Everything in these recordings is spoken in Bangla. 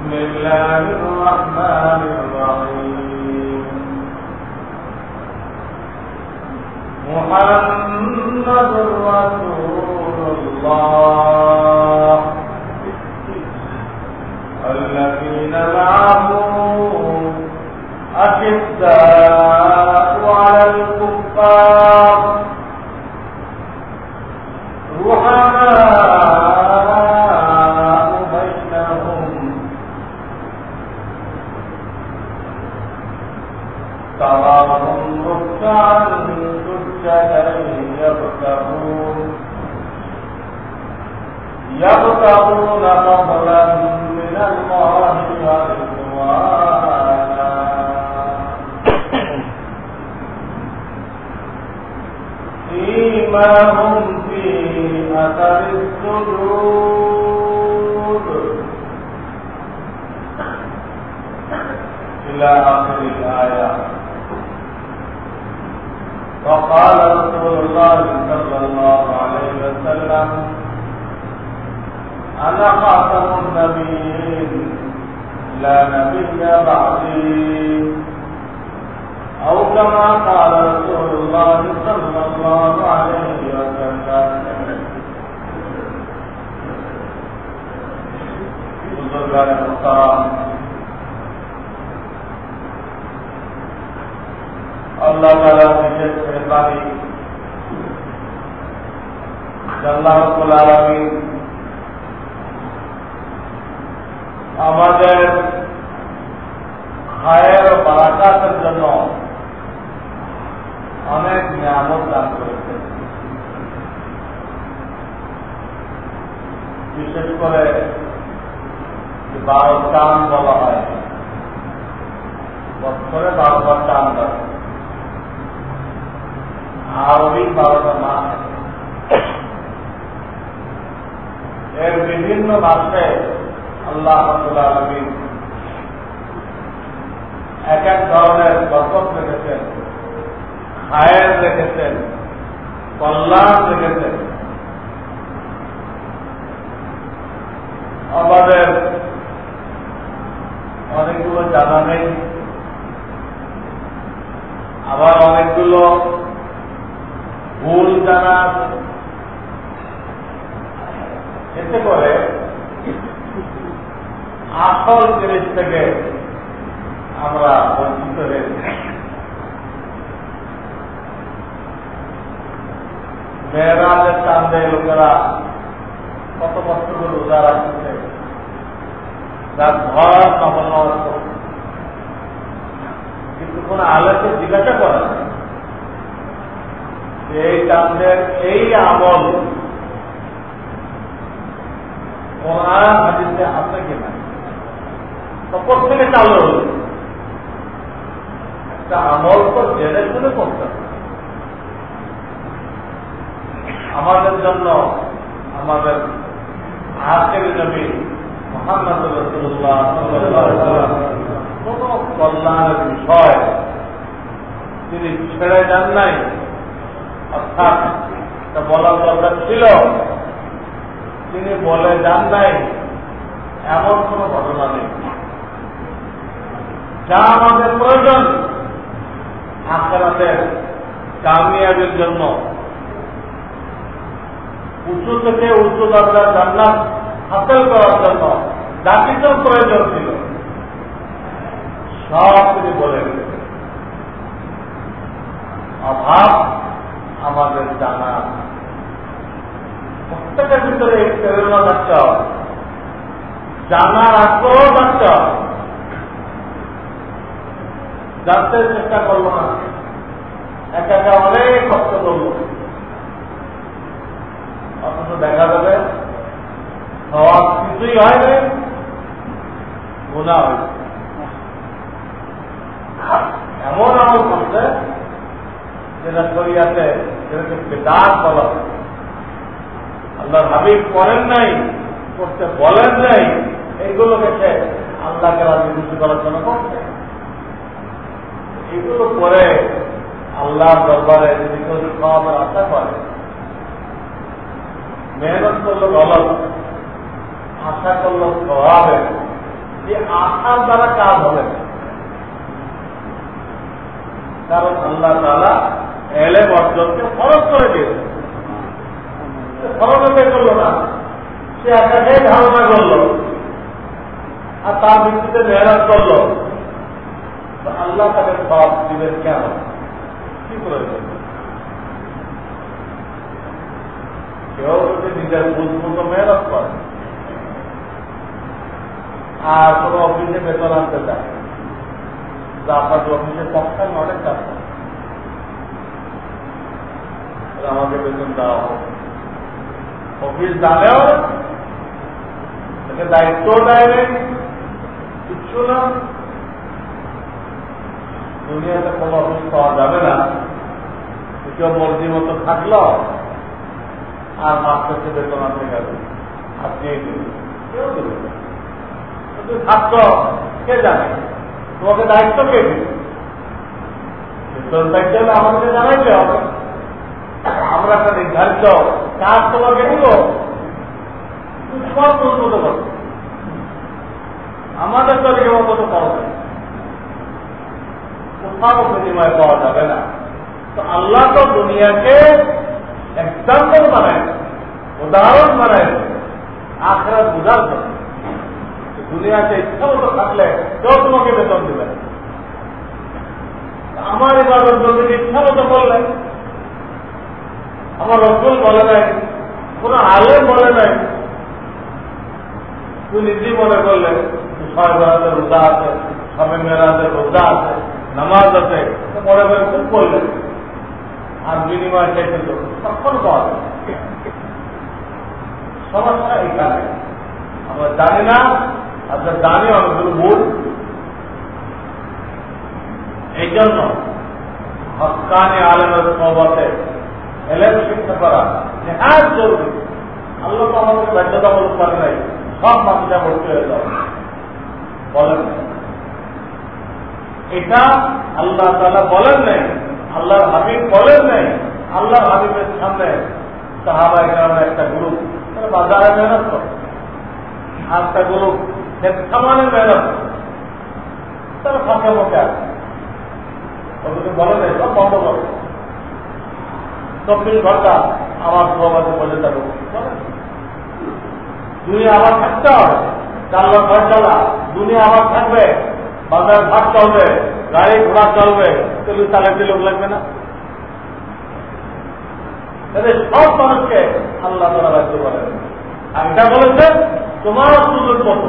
بسم الله الرحمن الرحيم. محمد رسول الله. الذين معه أشداء على الكفار. فضلا من الله ورضوانا في أثر إلى آخر وقال رسول الله صلى الله عليه وسلم أنا خاتم النبيين لا نبي بعدي أو كما قال رسول الله صلى الله عليه وسلم بزرگان محترم আল্লাহ তালা বিশেষ মেহরবানি আল্লাহ রব্বুল আমাদের খায়ের বারাকাতের জন্য অনেক নিয়ামত দান করেছে বিশেষ করে বারো টান বলা হয়, বছরে বারোবার টান দেয়। আরবি বারোটা মাস। এর বিভিন্ন মাসে আল্লাহ এক এক ধরনের বরকত রেখেছেন হায়ের রেখেছেন, কল্যাণ রেখেছেন। আমাদের অনেকগুলো জানা নেই, আবার অনেকগুলো ভুল জানা আছে। এতে করে আসল জিনিস থেকে আমরা বঞ্চিত হয়েছি মেয়েরাজের চান্দে লোকেরা কত করে রোজা রাখছে তার ঘর নমন কিন্তু কোন আলোকে জিজ্ঞাসা করা এই চান্দের এই আমল কোরআন হাদিসে আছে কিনা? প্রত্যেকে চালু হল। একটা আমল তো জেনে শুনে করতে হবে। আমাদের জন্য আমাদের আজকের নবী মোহাম্মদ কোন কল্যাণের বিষয় তিনি ছেড়ে যান নাই। অর্থাৎ বলার দরকার ছিল। তিনি বলে যান নাই। এমন কোন ঘটনা নেই। যা আমাদের প্রয়োজন, আখেরাতের কামিয়াবের জন্য। উঁচু থেকে উঁচু দরকার জান্নাত হাসিল করার জন্য যা কিছু প্রয়োজন ছিল। সব তিনি বলে অভাব আমাদের জানা। প্রত্যেকের ভিতরে প্রেরণা থাকতে জানার আগ্রহ থাকতে হবে। জানতে চেষ্টা করব না। একা একা অনেক কষ্ট করব। অথচ দেখা যাবে হওয়া কিছুই হয় না গুণা হয়েছে এমন আমল করছে, যেটা শরিয়াতে যেটাকে বেদাত বলা আল্লাহ হাবিব করেন নাই, করতে বলেন নাই এইগুলো দেখে আল্লাহকে রাজি খুশি করার জন্য করছে। এগুলো করে আল্লাহ দরবারে যদি কেউ আশা করে মেহনত করল গলত, আশা করল স্বভাবে, যে আশার দ্বারা কাজ হবে। কারণ আল্লাহ তালা এলে অর্জনকে ফরজ করে দিয়েছে ফরজ করল না। সে একাকেই ধারণা করল। আর তার ভিত্তিতে মেহনত করল। আল্লাহ তাকে সব দিবেন কেন? কি প্রয়োজন? কেউ যদি নিজের বুঝ মেহনত করে আর কোন অফিসে বেতন আনতে চায় আপনার অফিসের পক্ষে অনেক কাজ আমাকে বেতন দেওয়া হোক। অফিস তাকে দায়িত্ব দেয় কিচ্ছু না। দুনিয়াতে কোনো অফিস পাওয়া যাবে না। কেউ মর্জি মতো থাকল, আর মাস শেষে বেতন আনতে গেল আর দিয়ে দিল কেউ দেবে থাকত কে জানে? তোমাকে দায়িত্ব কে দিবে? দায়িত্ব হলে আমাদেরকে জানাইতে হবে। আমরা একটা নির্ধারিত কাজ তোমাকে দিব। সব উন্নত করবে। আমাদের তো পাওয়া যায় কোথাও বিনিময় পাওয়া যাবে না। তো আল্লাহ তো দুনিয়াকে এক্সাম্পল বানায় উদাহরণ বানায় আখড়া বুঝার জন্য। দুনিয়াতে ইচ্ছা মতো থাকলে কেউ তোমাকে বেতন দিবে আমার এবার যদি ইচ্ছা মতো করলেন আমার রসুল বলে নাই, কোন আলে বলে নাই তুই নিজেই মনে করলেন ছয় বেড়াতে রোজা আছে, সবে মেয়েরাতে রোজা আছে। নামাজ আছে মনে করে খুব করলেন আর বিনিময় চাইতে তো তখন পাওয়া যায়। সমস্যা এখানে আমরা জানি না আচ্ছা জানি অনেকগুলো ভুল। এই জন্য হকানি আলমের সহবাতে এলেন শিক্ষা করা নেহাজ জরুরি। আল্লাহ তো আমাদের বাধ্যতামূলক করে নাই। সব মানুষরা ভর্তি হয়ে যাবে। বলেন। এটা আল্লাহ তালা বলেন নাই, আল্লাহর হাবিব বলেন নাই, আল্লাহর হাবিবের সামনে সাহাবা এখানে একটা গ্রুপ তারা বাজারে মেহনত করে। আর একটা গ্রুপ সামানে মেহনত তারা ফাঁকে মুখে আছে। বলে আমার বলে দুনিয়া চালা দুনিয়া আবার থাকবে। বাজার ভাত চলবে, গাড়ি ঘোড়া চলবে তাহলে চালাইতে লোক লাগবে না? সব মানুষকে আল্লাহ তারা রাখতে পারেন আর এটা বলেছেন তোমার সুযোগ মতো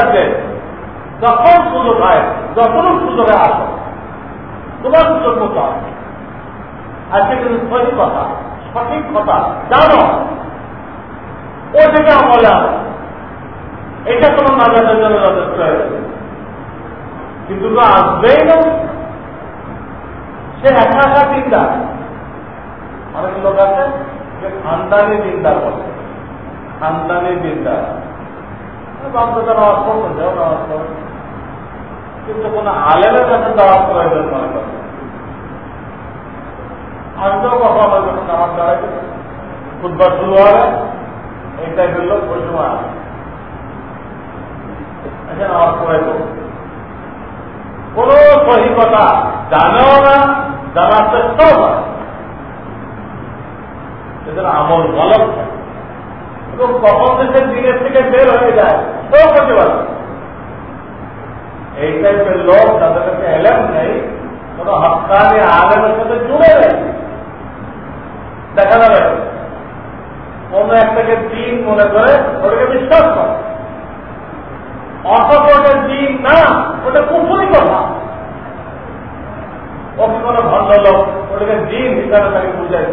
আছে যখন সুযোগ হয়, যখন সুযোগে আসো, তোমার সুযোগ মতো আজকে কিন্তু সহি কথা, সঠিক কথা জানো ও থেকে আমলে এটা কোনো নাজাতের জন্য যথেষ্ট হয়েছে। কিন্তু তো আসবেই না। সে একা একা চিন্তা অনেক লোক আছে যে খানদানি চিন্তা করে খানদানি চিন্তা বাচ্চাটা নামাজ পড়তে যাও, নামাজ পড়ো। কিন্তু কোন আলেমের কাছে দাওয়াত প্রয়োজন মনে করে। আজকেও কথা আমার দাঁড়াইতে ফুটবল শুরু হবে। এই টাইপের লোক ওই সময় আসে এখানে নামাজ পড়াই দেবো কোন সহি কথা জানেও না জানার চেষ্টাও না সেজন্য আমল গলত থাকে এবং কখন দেশের দিনের থেকে বের হয়ে যায় সেও করতে পারে এই টাইপের লোক তাদের কাছে এলেম নেই কোন হকানি আলেমের সাথে জুড়ে নেই দেখা যাবে কোন একটাকে দিন মনে করে ওটাকে বিশ্বাস করে। অথচ ওটা দিন না, ওটা কুফুরি কথা। ও কি কোনো ভণ্ড লোক, ওটাকে দিন হিসাবে তাকে বুঝাই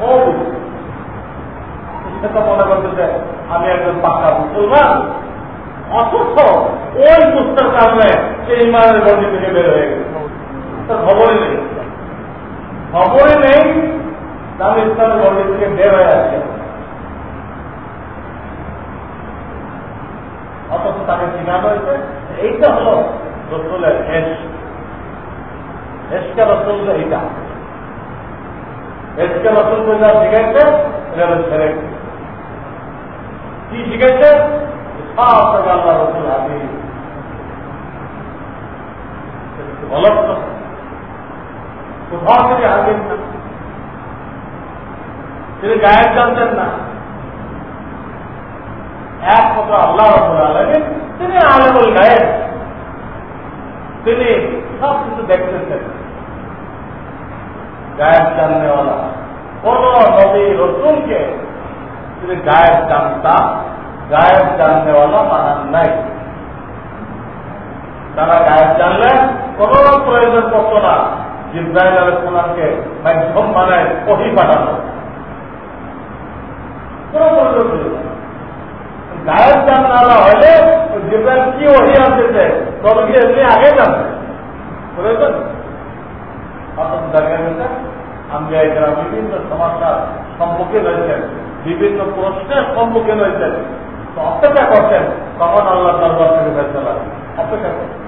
ও তো মনে করতেছে আমি একজন পাক্কা মুসলমান। অথচ ওই পুস্তক কারণে সে ইমানের গন্ডি থেকে বের হয়ে গেছে। খবরই নেই। খবরই নেই আমি ইসলামের গন্ডি থেকে বের হয়ে আসছে অথচ তাকে চিনানো হয়েছে এইটা হলো রসুলের হেস হেসকে রসুল এইটা হেসকে রসুল যা শিখাইছে এটা ছেড়ে কি শিখাইছে আল্লাহ রসুল হাবি গলত কোথাও থেকে না তিনি গায়েব জানতেন না। একমাত্র আল্লাহ আলমিন, তিনি আলমুল গায়েব। তিনি সব কিছু দেখতেছেন গায়েব জাননেওয়ালা, কোন নবী রসুলকে তিনি গায়েব জানতাম গায়েব জাননেওয়ালা বানান নাই। তারা গায়েব জানলে কোন প্রয়োজন পড়তো না। জিব্রাইল আলাইসালামকে মাধ্যম বানায়, ওহি পাঠানো কোন জানা হলে কি ওহি তবে কি এমনি আগে আমি বিভিন্ন সমস্যার সম্মুখীন হয়েছেন বিভিন্ন প্রশ্নের সম্মুখীন হয়েছেন অপেক্ষা করছেন, তখন আল্লাহ দরবার থেকে ফেসলা অপেক্ষা করছেন।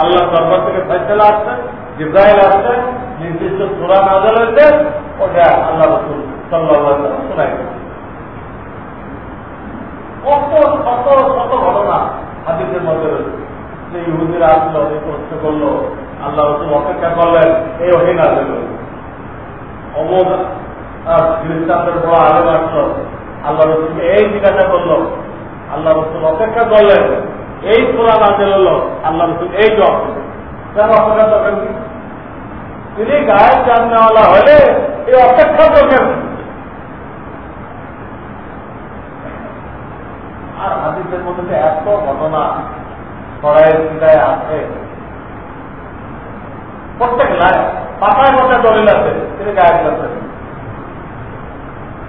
আল্লাহ দরবার থেকে ফেসলা আসছে, জিব্রাইল আসছে, নির্দিষ্ট সুরা নাজল হয়েছে, ওটা আল্লাহ রসুল ইহুদিরা করল আল্লাহ অপেক্ষা এই দিল খ্রিস্টানদের আল্লাহ এই জিজ্ঞাসা করল। অপেক্ষা করলেন, এই সোলা নাজেল হলো। আল্লাহ রসুল এই জব কেন অপেক্ষা করবেন তিনি গায়েব জাননেওয়ালা হলে এই অপেক্ষা করবেন আর হাদিসের মধ্যে এত ঘটনা ছড়াই চিটায় আছে। প্রত্যেক লাইন পাতায় পাতায় দলিল আছে, তিনি গায়েব করছেন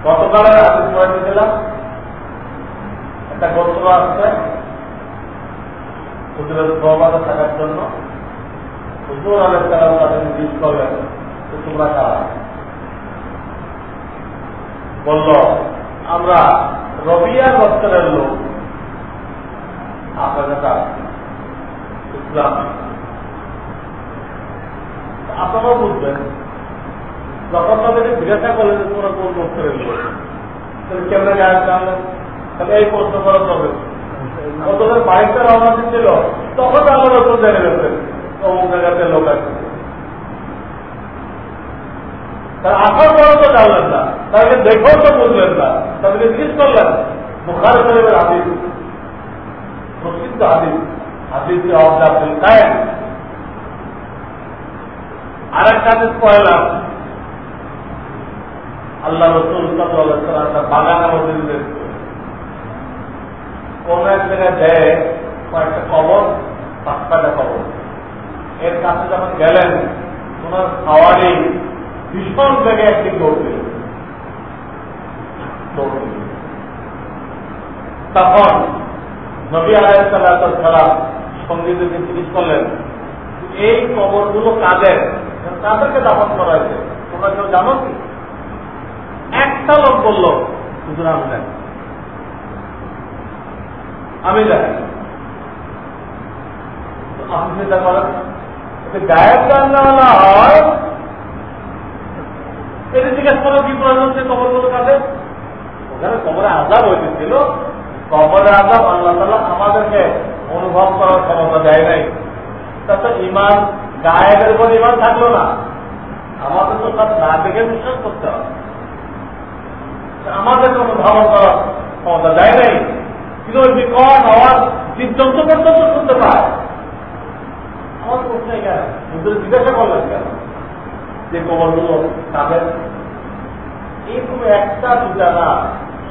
গতকালের হাদিস পড়ে দিয়েছিলাম। একটা গোত্র আসছে হুজুরের প্রবাদে থাকার জন্য। হুজুর আলের তারা তাদের জিজ্ঞেস করলেন তোমরা কারা? বলল, আমরা রবিয়া গোত্রের লোক। ইসলাম। আপনারাও বুঝবেন, যখন তাদেরকে জিজ্ঞাসা করলেন যে তোমরা কোন লোক, তাহলে কেমনে গায়ে তাহলে? এই প্রশ্ন করা ওদের বাড়িতে রওনা ছিল তখন জেনে গেছেন, অমুক জায়গাতে লোক আছে। তার আসার তো জানলেন না, তাদেরকে দেখেও তো বুঝলেন না। তাদেরকে জিজ্ঞেস করলেন, বুখার শরীফের হাদিস প্রসিদ্ধ হাদিস হাদিস অবদা আব্দুল কায়েম আর একটা হাদিস পড়লাম। আল্লাহ রসুল একটা বাগানের মধ্যে কোন এক জায়গায় দেয়, কয়েকটা কবর, পাঁচটা কবর। এর কাছে যখন গেলেন, ওনার খাওয়ারই ভীষণ বেগে একটি দৌড় তখন নবী আলাইসাল্লাম সঙ্গীদেরকে জিজ্ঞেস করলেন, এই কবরগুলো কাদের? তাদেরকে দাফন করা হয়েছে। তোমরা কেউ জানো কি? একটা লোক বলল আমি জানি। আমি জানি। আপনি চিন্তা করেন গায়েব জানলা হয়? এটি জিজ্ঞেস করো কি প্রয়োজন সে কবরগুলো কাদের? ওখানে কবরে আজাব হয়েছিল কবরে আজাব আল্লাহ তালা আমাদেরকে অনুভব করার ক্ষমতা দেয় নাই। তাতে ইমান গায়েবের উপর ইমান থাকল না। আমাদের তো তার না দেখে বিশ্বাস করতে হবে। আমাদের কোনো ধারণ করার ক্ষমতা দেয় নাই। কিন্তু ওই বিকট আওয়াজ জীবজন্তু পর্যন্ত শুনতে পায়। আমার প্রশ্ন কেন? কিন্তু জিজ্ঞাসা করলেন কেন? যে কবরগুলো তাদের। এইরকম একটা দুটা না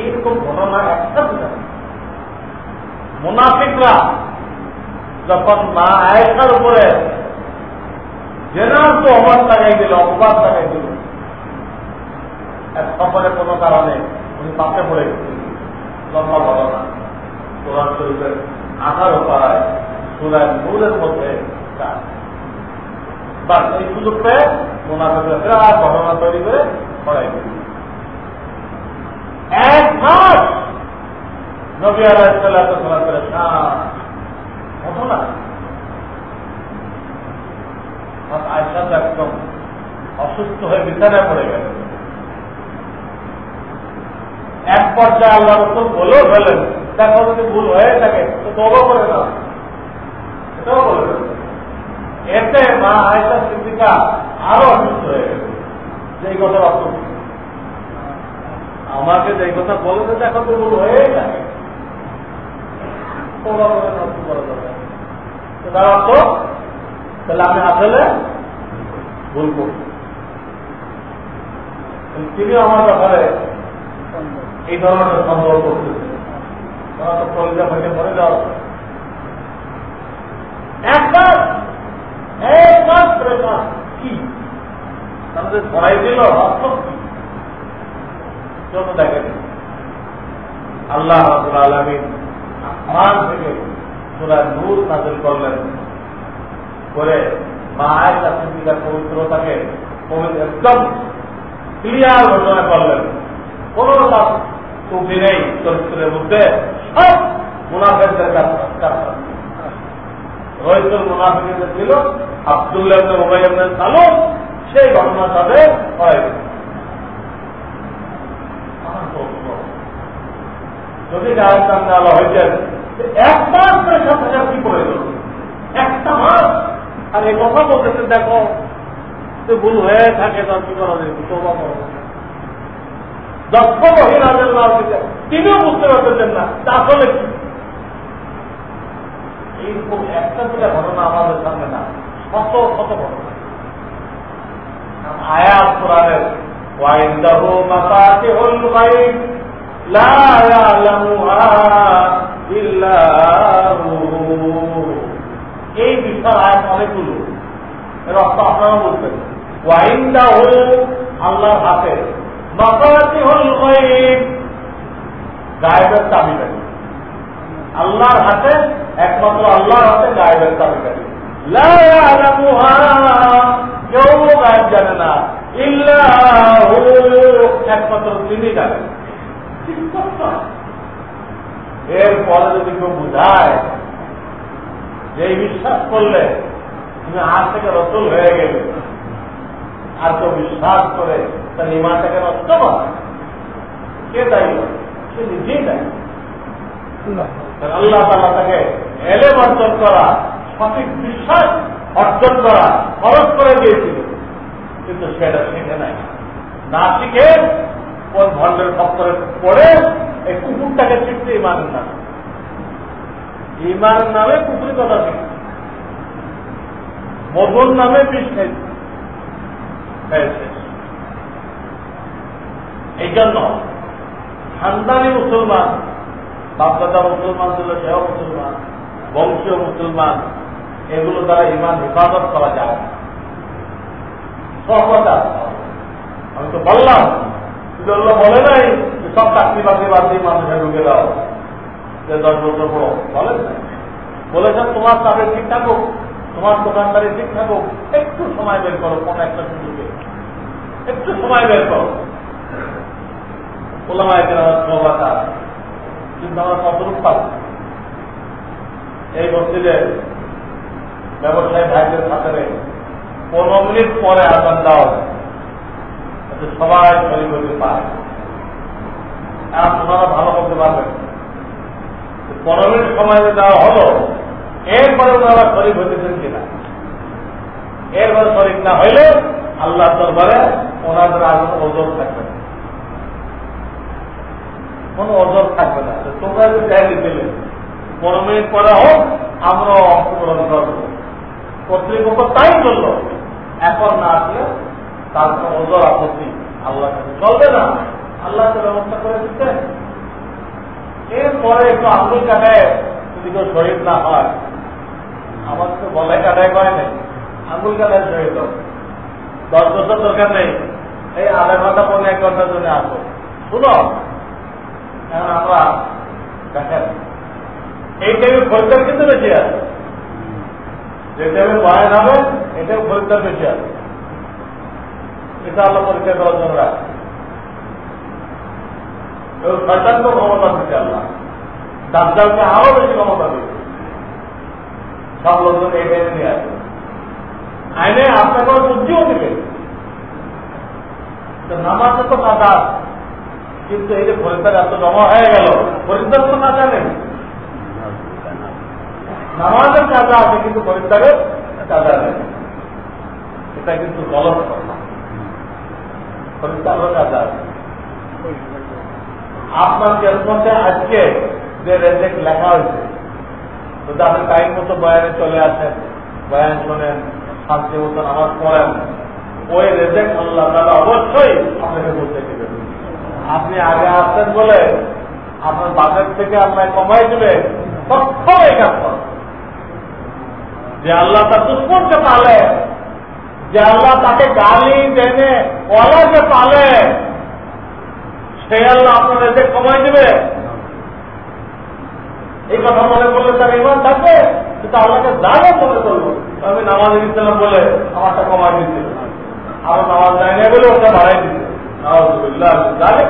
এইরকম ঘটনা একটা দুটা মুনাফিকরা যখন মা আয়েশার উপরে জেনার তো অবাদ লাগাই দিল, অপবাদ লাগাই দিল। এক সফরে কোনো কারণে উনি পাশে পড়ে লম্বা ঘটনা। কোরআন শরীফের আঠারো পাড়ায় সুরায় নূরের মধ্যে বাস, এই সুযোগ পেয়ে মোনাফিকরা ঘটনা তৈরি করে ছড়াই দিল। এক একদম অসুস্থ হয়ে বিছানায় পড়ে গেল। এক পর্যায়ে আল্লাহ রসুল বলেও ফেলেন, দেখো যদি ভুল হয়ে থাকে, তো তবু করে না এটাও এতে মা আয়সা সিদ্দিকা আরও অসুস্থ হয়ে গেল। যে এই কথা অর্থ আমাকে যে কথা বলে যে দেখো তো ভুল হয়ে থাকে। তার অর্থ তাহলে আমি আসলে ভুল করি তিনি আমার ব্যাপারে এই ধরনের সম্ভব করতেছে ওরা তো কলিজা যাওয়া একবার একবার প্রেমাস কি ধরাই দিল বাস্তব দেখেন আল্লাহ আলমিন আসমান থেকে সুরায় নূর নাজিল করলেন। করে মা আয়সা সিদ্দিকার পবিত্রতাকে একদম ক্লিয়ার ঘোষণা করলেন। কোন রকম ত্রুটি নেই চরিত্রের মধ্যে, সব মুনাফেকদের কাজ রহিতুল মুনাফিকের ছিল, আবদুল্লাহ উবাই চালু সেই ঘটনার সাথে হয়। যদি গায়ের আলো হয়েছেন এক মাস সাথে কি করে দিল একটা মাস। আর এই কথা বলতেছে, দেখো, যে ভুল হয়ে থাকে, তার কি করা যায়? তোবা করো দক্ষ মহিলাদের তিনিও বুঝতে পারতেছেন না আসলে কি? এইরকম একটা দুটা ঘটনা আমাদের সামনে না, শত শত ঘটনা। আয়াত কোরআনের, ওয়াইন্দাহু মাফাতিহুল গায়ব ইয়ালামুহা ইল্লা এই বিষয় অনেকগুলো আপনারা বলবেন ওয়াইন্দাহু আল্লাহর হাতে মাফাতিহুল গায়ব। গায়েবের আল্লাহর হাতে, একমাত্র আল্লাহর হাতে গায়েবের চাবিকারী কেউ গায়েব জানে না। ইল্লাহু একমাত্র তিনি জানেন। এরপরে যদি কেউ বুঝায় যে বিশ্বাস করলে তুমি আজ থেকে রসুল হয়ে গেলে, আর কেউ বিশ্বাস করে তার ইমানটাকে নষ্ট করে, কে দায়ী? সে নিজেই দায়ী। আল্লাহ তালা তাকে এলে অর্জন করা, সঠিক বিশ্বাস অর্জন করা, খরচ করে দিয়েছিল। কিন্তু সেটা শিখে নাই। না শিখে কোন ভণ্ডের ভক্তরে পড়ে এই কুকুরটাকে শিখতে ইমানের নামে। ইমানের নামে কুকুরের কথা শিখছে মধুর নামে বিষ খাইছে এই জন্য খানদানি মুসলমান, বাপদাদা মুসলমান ছিল, সেও মুসলমান, বংশীয় মুসলমান, এগুলো দ্বারা ইমান হেফাজত করা যায় সহমতা আমি তো বললাম বলে নাই সব চাকরি বাকরি বাদ দিয়ে মানুষের ঢুকে দাও যে দশ বছর পড়ো বলেন বলেছেন, তোমার চাকরি ঠিক থাকুক, তোমার দোকানদারি ঠিক থাকুক। একটু সময় বের করো, কোন একটা সুযোগে। একটু সময় বের করো। ওলামায় এই মসজিদে ব্যবসায়ী ভাইদের খাতারে পনেরো মিনিট পরে আদান দাও সবাই শরীর হতে পারে। আর তোমরা ভালো করতে পারবেন। পনেরো সময় দেওয়া হলো, এরপরে ওনারা শরীর হইতেছেন কিনা? এরপরে শরীর না হইলে আল্লাহ দরবারে ওনাদের আগুন ওজন থাকবে না। কোন ওজন থাকবে না। তোমরা যদি চাইলে দিলে পনেরো মিনিট পরে হোক আমরা অংশগ্রহণ করব। কর্তৃপক্ষ তাই বলল, এখন না আসলে তার কোনো ওজোর আপত্তি আল্লাহ চলবে না। আল্লাহ ব্যবস্থা করে দিচ্ছেন এরপরে একটু আঙ্গুল কাটায় যদি কেউ শহীদ না হয়। আমার তো বলাই কাটায় করে নেই। আঙ্গুল কাটায় শহীদ দশ বছর দরকার নেই। এই আধা ঘণ্টা পরে এক ঘণ্টার জন্য আসো। শুনো। এখন আমরা দেখেন, এই টাইমে খরিদ্দার কিন্তু বেশি আছে। যে টাইমে বয়ান হবে এটাও খরিদ্দার বেশি আছে। এটা আল্লাহ পরীক্ষা করার জন্য রাখে। এবং ক্ষমতা দিতে আল্লাহ। দাজ্জালকে আরও বেশি ক্ষমতা দিতে। সব লোকজন এই টাইমে নিয়ে আসবে আইনে আপনাকে বুদ্ধিও দিবে। নামাজে তো কাদা কিন্তু এই যে খরিদ্দার এত জমা হয়ে গেল খরিদ্দার তো না জানেন নামাজের কাজা আছে, কিন্তু খরিদ্দারের কাজা নেই। এটা কিন্তু গলত কথা। আপনার জন্মতে আজকে যে রেজেক্ট লেখা হয়েছে যদি আপনি টাইম মতো বয়ানে চলে আসেন, বয়ান শোনেন, শান্তি মতো নামাজ পড়েন। ওই রেজেক্ট আল্লাহ তারা অবশ্যই আপনাকে বলতে দেবেন। আপনি আগে আসছেন বলে আপনার বাজার থেকে আপনার কমাই দিলে সক্ষম এই কাজ করেন যে আল্লাহ তার দুশ্মনকে পালে যে আল্লাহ তাকে গালি দেনে ওলাকে পালে সেই আল্লাহ আপনার এতে কমাই দেবে। এই কথা মনে করলে তার ইমান থাকবে, কিন্তু আল্লাহকে জানে মনে করব আমি নামাজ দিচ্ছিলাম বলে আমারটা কমাই দিচ্ছে আমার নামাজ যায় না বলে ওটা বাড়াই পারে।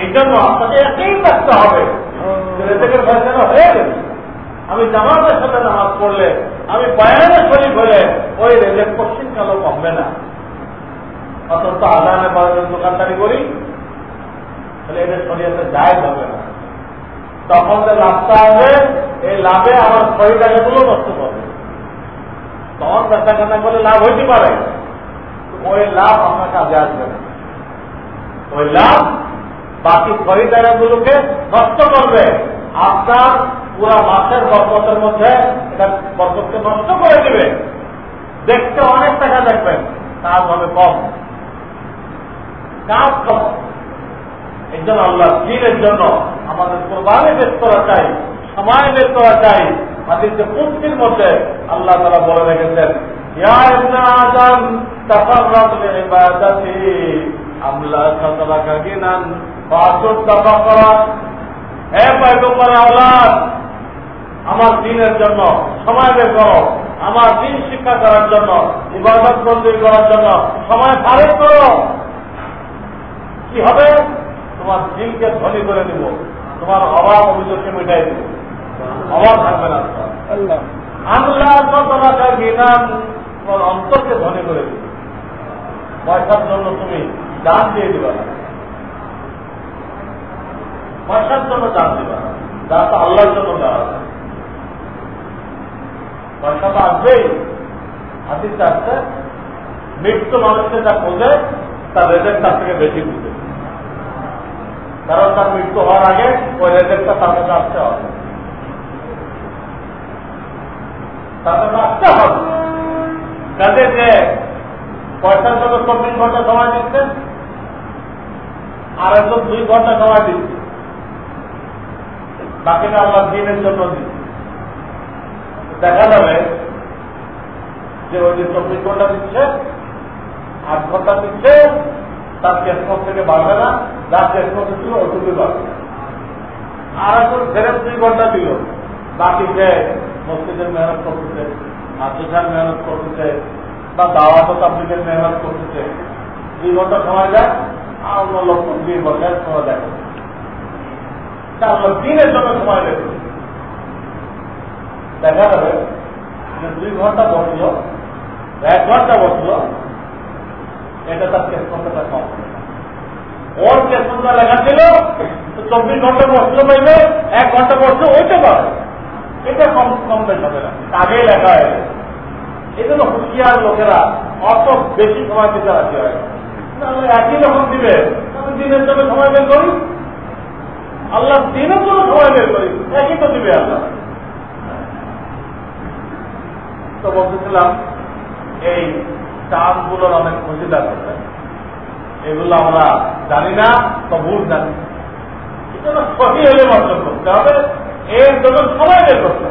এই জন্য হবে। আমি জামাতের সাথে নামাজ পড়লে আমি বয়ানে শরীফ হলে ওই রেলের পশ্চিম কালো কমবে না। অথচ আদানে বাজারের দোকানদারি করি, তাহলে এদের শরীরে যায় হবে না। তখন যে লাভটা হবে এই লাভে আমার ছয় টাকাগুলো নষ্ট করবে। তখন ব্যবসা কেনা করলে লাভ হইতে পারে, ওই লাভ আমার কাজে আসবে না। ওই লাভ বাকি ছয় টাকাগুলোকে নষ্ট করবে। আপনার পুরা মাসের বরকতের মধ্যে এটা বরকতকে নষ্ট করে দিবে। দেখতে অনেক টাকা দেখবেন কাজ হবে কম। কাজ কম। এই জন্য আল্লাহ দিনের জন্য আমাদের কোরবানি বের করা চাই, সময় বের করা চাই। হাদিসে পুষ্টির মধ্যে আল্লাহ তারা বলে রেখেছেন, ইয়া আমার দিনের জন্য সময় বের করো। আমার দিন শিক্ষা করার জন্য ইবাদত বন্দী করার জন্য সময় ফারেক করো। কি হবে? তোমার দিনকে ধনী করে দিব। তোমার অভাব অভিযোগকে মিটাই দিব। অভাব থাকবে না। আল্লাহ। তোমাকে বিধান তোমার অন্তরকে ধনী করে দিব। পয়সার জন্য তুমি দান দিয়ে দিবে না। পয়সার জন্য দান দিবে না। দান তো আল্লাহর জন্য দেওয়া পয়সা তো আসবেই। হাতিতে আসছে মৃত্যু মানুষকে যা খোঁজে তার রেজেক্ট তার থেকে বেশি খুঁজে কারণ তার মৃত্যু হওয়ার আগে ওই রেজেক্টটা তার কাছে আসতে হবে। তার যে পয়সার জন্য চব্বিশ ঘণ্টা সময় দিচ্ছে, আর একজন দুই ঘণ্টা সময় দিচ্ছে। বাকিটা আল্লাহ দিনের জন্য দিচ্ছে। দেখা যাবে যে ওই যে চব্বিশ ঘণ্টা দিচ্ছে, আট ঘণ্টা দিচ্ছে, তার কেসমত থেকে বাড়বে না, যার কেসমত ছিল ওটুকুই বাড়বে। আর এখন ফেরত দুই ঘণ্টা দিল, বাকি যে মসজিদের মেহনত করতেছে, মাদ্রাসার মেহনত করতেছে, বা দাওয়াত তাবলিগের মেহনত করতেছে। দুই ঘণ্টা সময় যায় আর অন্য লোক দুই বছর সময় দেখে আল্লাহ দিনের জন্য সময় দেবে দেখা যাবে যে দুই ঘণ্টা বসল এক ঘণ্টা বসল এটা তার কেসটা কম। ওর কেসটা লেখা ছিল চব্বিশ ঘণ্টা বসল পাইবে, এক ঘণ্টা বসল ওইটা পাবে এটা কম কম বেশ হবে না। আগেই লেখা হয়ে এই জন্য হুঁশিয়ার লোকেরা অত বেশি সময় দিতে রাখতে হয় একই রকম দিবে দিনের জন্য সময় বের করি। আল্লাহ দিনের জন্য সময় বের করি। একই তো দিবে আল্লাহ। তো বলতেছিলাম, এই চাঁদগুলোর অনেক ফজিলা করবে এগুলো আমরা জানি না তো জানি। সহি হলে করতে হবে, এর জন্য সময় বের করতে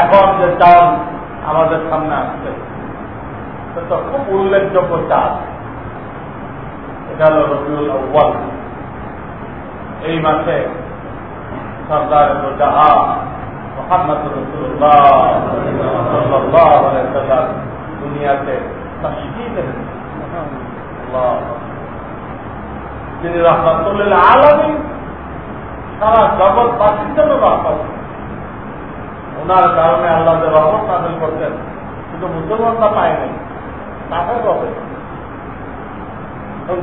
এখন যে চাঁদ আমাদের সামনে আসছে সেটা খুব উল্লেখযোগ্য চাঁদ। এটা হল রবিউল এই মাসে সরকার মোহাম্মদ দুনিয়াতে তিনি রহমতুল্লাহ আলমী সারা জগৎবাসীর জন্য রহমত ওনার কারণে আল্লাহ রহমত নাজিল করতেন কিন্তু মুসলমানরা পায়নি তাকে কবে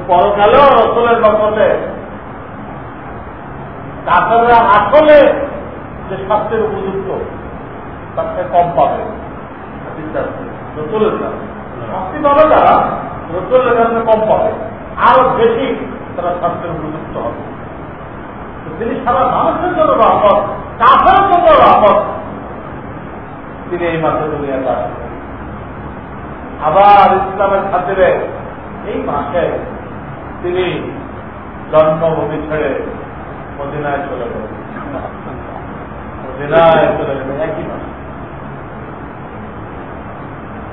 পরকালেও রসুলের রহমতে কাকাররা আসলে যে শাস্তির উপযুক্ত তার কম পাবে। শাস্তি পাবে তারা, রসুলের কাছে কম পাবে। আরও বেশি তারা শাস্তির উপযুক্ত হবে। তিনি সারা মানুষের জন্য রহমত, কাফের জন্য রহমত। তিনি এই মাসে দুনিয়াতে আসবেন। আবার ইসলামের খাতিরে এই মাসে তিনি জন্মভূমি ছেড়ে মদিনায় চলে গেলেন।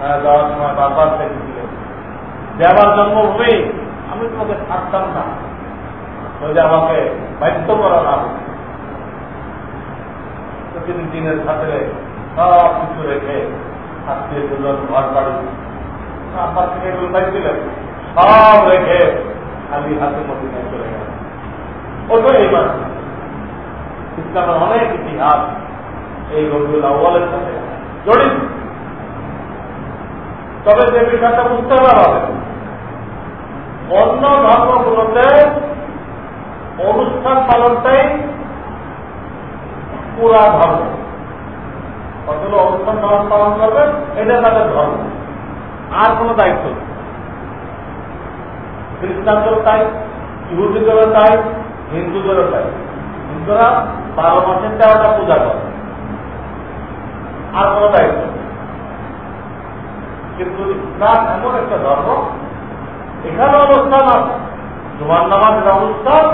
হ্যাঁ যাওয়ার জন্মভূমি আমি তোমাকে থাকতাম না। যদি আমাকে বাধ্য করা না। দিনের খাতিরে সব কিছু রেখে আত্মীয় স্বজন ঘর বাড়ি আপনার থেকে এগুলো পাইছিলেন সব রেখে খালি হাতে চলে গেল। ওটা এই মাস ইসলামের অনেক ইতিহাস। এই রবিউল আউ্বালের সাথে জড়িত। তবে যে বিষয়টা বুঝতে হবে অন্য ধর্মগুলোতে অনুষ্ঠান পালনটাই পুরা ধর্ম। কতগুলো অনুষ্ঠান পালন পালন করবে, এটা তাদের ধর্ম। আর কোন দায়িত্ব নেই। খ্রিস্টানদেরও তাই, ইহুদিদেরও তাই, হিন্দুদেরও তাই। হিন্দুরা বারো মাসের তেরোটা পূজা করে। আর কোন দায়িত্ব কিন্তু ইসলাম এমন একটা ধর্ম, এখানে অনুষ্ঠান আছে। জুমার নামাজ অনুষ্ঠান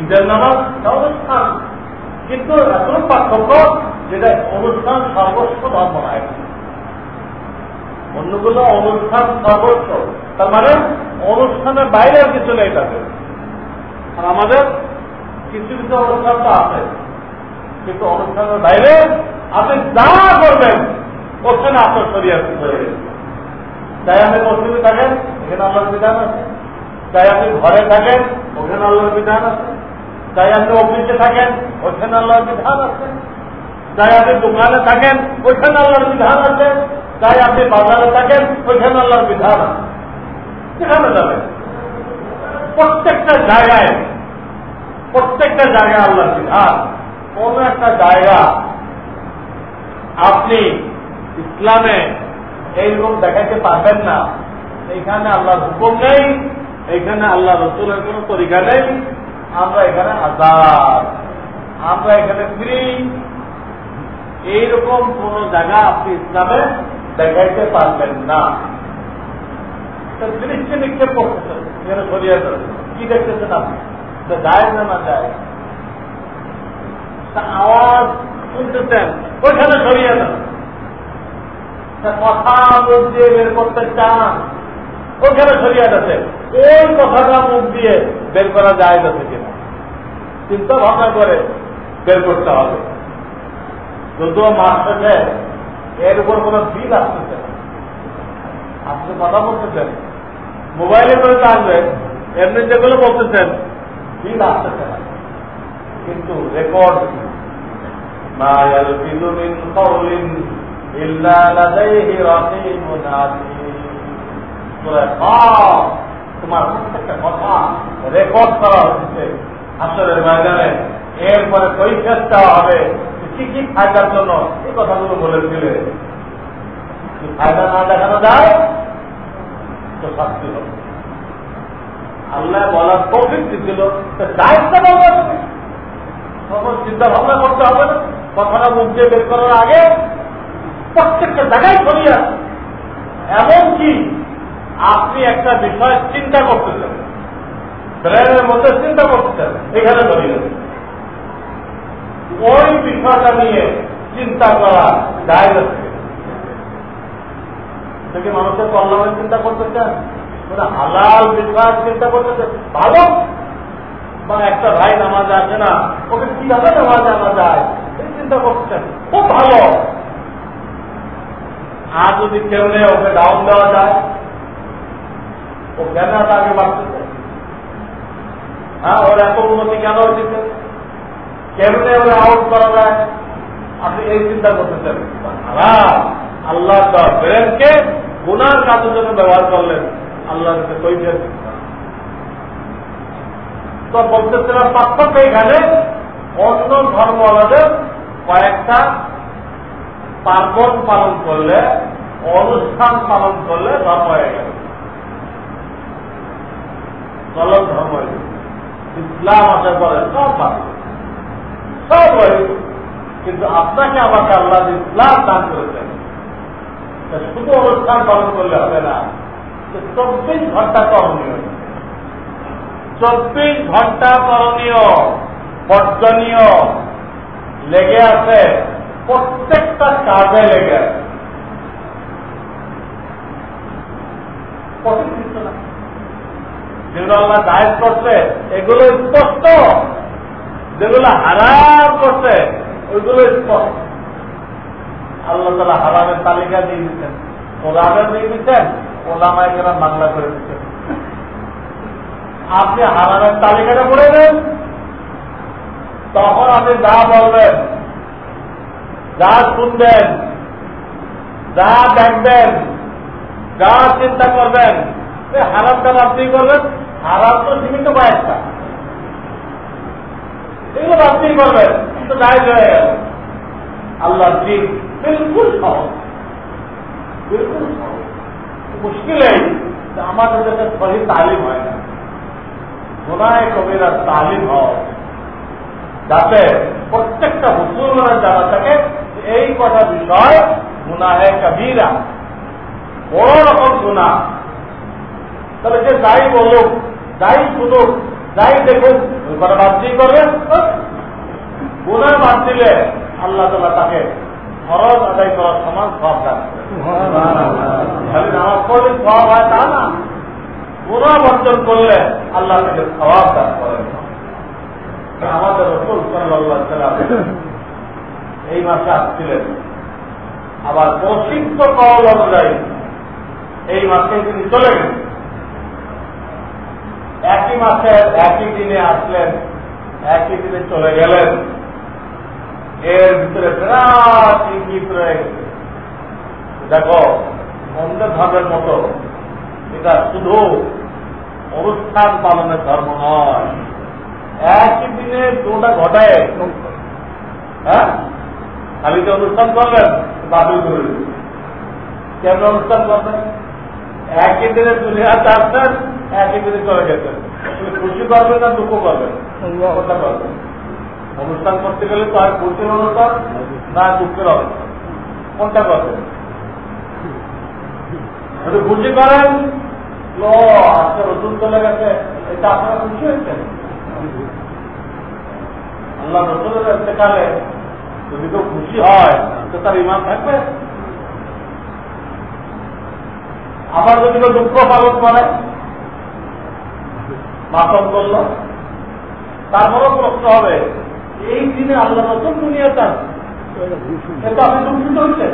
ঈদের নামাজ অনুষ্ঠান কিন্তু এত পার্থক্য যেটা অনুষ্ঠান সর্বস্ব ধর্ম নয় অন্যগুলো অনুষ্ঠান সর্বস্ব। তার মানে অনুষ্ঠানের বাইরে আর কিছু নেই তাদের। আর আমাদের কিছু কিছু অনুষ্ঠান তো আছে। কিন্তু অনুষ্ঠানের বাইরে আপনি যা করবেন ওখানে আপনার শরীর হয়ে তাই আপনি মসজিদে থাকেন, এখানে আল্লাহর বিধান আছে। তাই আপনি ঘরে থাকেন, ওখানে আল্লাহর বিধান আছে। তাই আপনি অফিসে থাকেন, ওখানে আল্লাহর বিধান আছে। তাই আপনি দোকানে থাকেন ওইখানে আল্লাহর বিধান আছে। তাই আপনি বাজারে থাকেন ওইখানে আল্লাহর বিধান আছে। সেখানে যাবেন। প্রত্যেকটা জায়গায় প্রত্যেকটা জায়গায় আল্লাহর বিধান। কোন একটা জায়গা আপনি ইসলামে এইরকম দেখাইতে পারবেন না। এইখানে আল্লাহর হুকুম নেই, এইখানে আল্লাহ রসুলের কোন তরিকা নেই। আমরা এখানে আজাদ। আমরা এখানে ফ্রি। এইরকম কোন জায়গা আপনি ইসলামে দেখাইতে পারবেন না। দৃষ্টি নিক্ষেপ করতেছেন এখানে কি দেখতেছেন আপনি? যায় না না যায় আওয়াজ শুনতেছেন। ওইখানে সরিয়ে দেন কথা মুখ দিয়ে বের করতে চান ওখানে সরিয়ে আছে ওই কথাটা মুখ দিয়ে বের করা যায় যাচ্ছে কিনা চিন্তা ভাবনা করে বের করতে হবে। যদিও মাস শেষে এর উপর কোন বিল আসতেছে আপনি কথা বলতেছেন। মোবাইলে করে জানবেন এমনি যেগুলো বলতেছেন, বিল আসতেছে না। কথা রেকর্ড এরপরে হবে কি কি ফায়দার জন্য এই কথাগুলো বলেছিলে। ফায়দা না দেখানো যায়, তো শাস্তি হবে। আল্লাহ বলার তৌফিক দিচ্ছিল দায়িত্ব তখন চিন্তা ভাবনা করতে হবে না। কথাটা মুখ দিয়ে বের করার আগে প্রত্যেকটা জায়গায় ছড়িয়ে এমনকি আপনি একটা বিষয় চিন্তা করতেছেন ব্রেনের মধ্যে চিন্তা করতে চান, এখানে ধরিয়ে ওই বিষয়টা নিয়ে চিন্তা করা যায় থেকে মানুষের কল্যাণের চিন্তা করতেছেন মানে হালাল বিষয় চিন্তা করতেছেন ভালো বা একটা ভাই নামাজ আসে না, ওকে কীভাবে নামাজ আনা যায়? এই চিন্তা করতেছেন। খুব ভালো। আর যদি কেউ নেই ওকে ডাউন দেওয়া যায়। ও কেন আগে বাড়তেছে? হ্যাঁ ওর এত উন্নতি কেন হচ্ছে কেমনে ওরা আউট করা যায়। আপনি এই চিন্তা করতেছেন। আল্লাহ ব্রেনকে গুনার কাজের জন্য ব্যবহার করলেন। আল্লাহ কৈফিয়ত। তো বলতেছিলাম, পার্থক্য এখানে অন্য ধর্মওয়ালাদের কয়েকটা পার্বণ পালন করলে, অনুষ্ঠান পালন করলে ধর্ম হয়ে গেল। গলত ধর্ম ইসলাম আসার পরে সব সব হয়ে কিন্তু আপনাকে আমাকে আল্লাহ ইসলাম দান করেছেন। শুধু অনুষ্ঠান পালন করলে হবে না চব্বিশ ঘণ্টা করণীয় চব্বিশ ঘণ্টা করণীয় বর্জনীয় লেগে আছে প্রত্যেকটা কাজে লেগে আছে। যেগুলো আল্লাহ দায়ের করছে এগুলো স্পষ্ট। যেগুলো হারাম করছে ওইগুলো স্পষ্ট। আল্লাহ তালা হারামের তালিকা দিয়ে দিচ্ছেন ওলামের দিয়ে দিচ্ছেন ওলামায় বাংলা করে দিচ্ছেন আপনি হারামের তালিকাটা পড়ে দেন। তখন আপনি যা বলবেন, যা শুনবেন, যা দেখবেন, যা চিন্তা করবেন হারাম কাজ আপনি করবেন? হারাম তো সীমিত কয়েকটা। এগুলো আপনি করবেন কিন্তু দায় হয়ে গেল। আল্লাহ দিন বিলকুল সহজ। বিলকুল সহজ। মুশকিল এই আমাদের দেশে সহি তালিম হয় না। গোনায় কবিরা তালিম হয় যাতে প্রত্যেকটা মুসলমানের জানা থাকে এই কথা বিষয় গুনাহে কবিরা বড় রকম গুণা তবে সে যাই বলুক যাই শুনুক যাই দেখুক কথা বাদ করবেন? গুণা বাদ দিলে আল্লাহ তালা তাকে খরচ আদায় করার সমান সব দান খালি নামাজ পড়লে সব হয় তা না। গুণা বর্জন করলে আল্লাহ তাকে স্বভাব দান করেন। আমাদের রসুল সাল্লাহ এই মাসে আসছিলেন। আবার প্রসিদ্ধ কল অনুযায়ী এই মাসে তিনি চলে গেলেন। একই মাসে একই দিনে আসলেন, একই দিনে চলে গেলেন। এর ভিতরে বিরাট ইঙ্গিত রয়ে গেছে। দেখো অন্য ধর্মের মতো। এটা শুধু অনুষ্ঠান পালনের ধর্ম নয়। একই দিনে দুটা ঘটায় হ্যাঁ? খালি যে অনুষ্ঠান করবেন বাতিল করে কেমন অনুষ্ঠান করবেন একই দিনে দুনিয়াতে আসছেন একই দিনে চলে গেছেন। খুশি করবেন না দুঃখ করবেন? কোনটা করবেন? অনুষ্ঠান করতে গেলে তো আর খুশির অনুষ্ঠান না দুঃখের অনুষ্ঠান কোনটা করবেন? খুশি করেন আজকে রসুন চলে গেছে। এটা আপনারা খুশি হয়েছেন? আল্লাহ রসুলের যদি কেউ খুশি হয় তার ইমান থাকবে। আবার যদি কেউ দুঃখ পালন করে মাতম করল, তারপরও প্রশ্ন হবে, এই দিনে আল্লাহ নতুন দুনিয়া চান কিন্তু আপনি দুঃখিত হচ্ছেন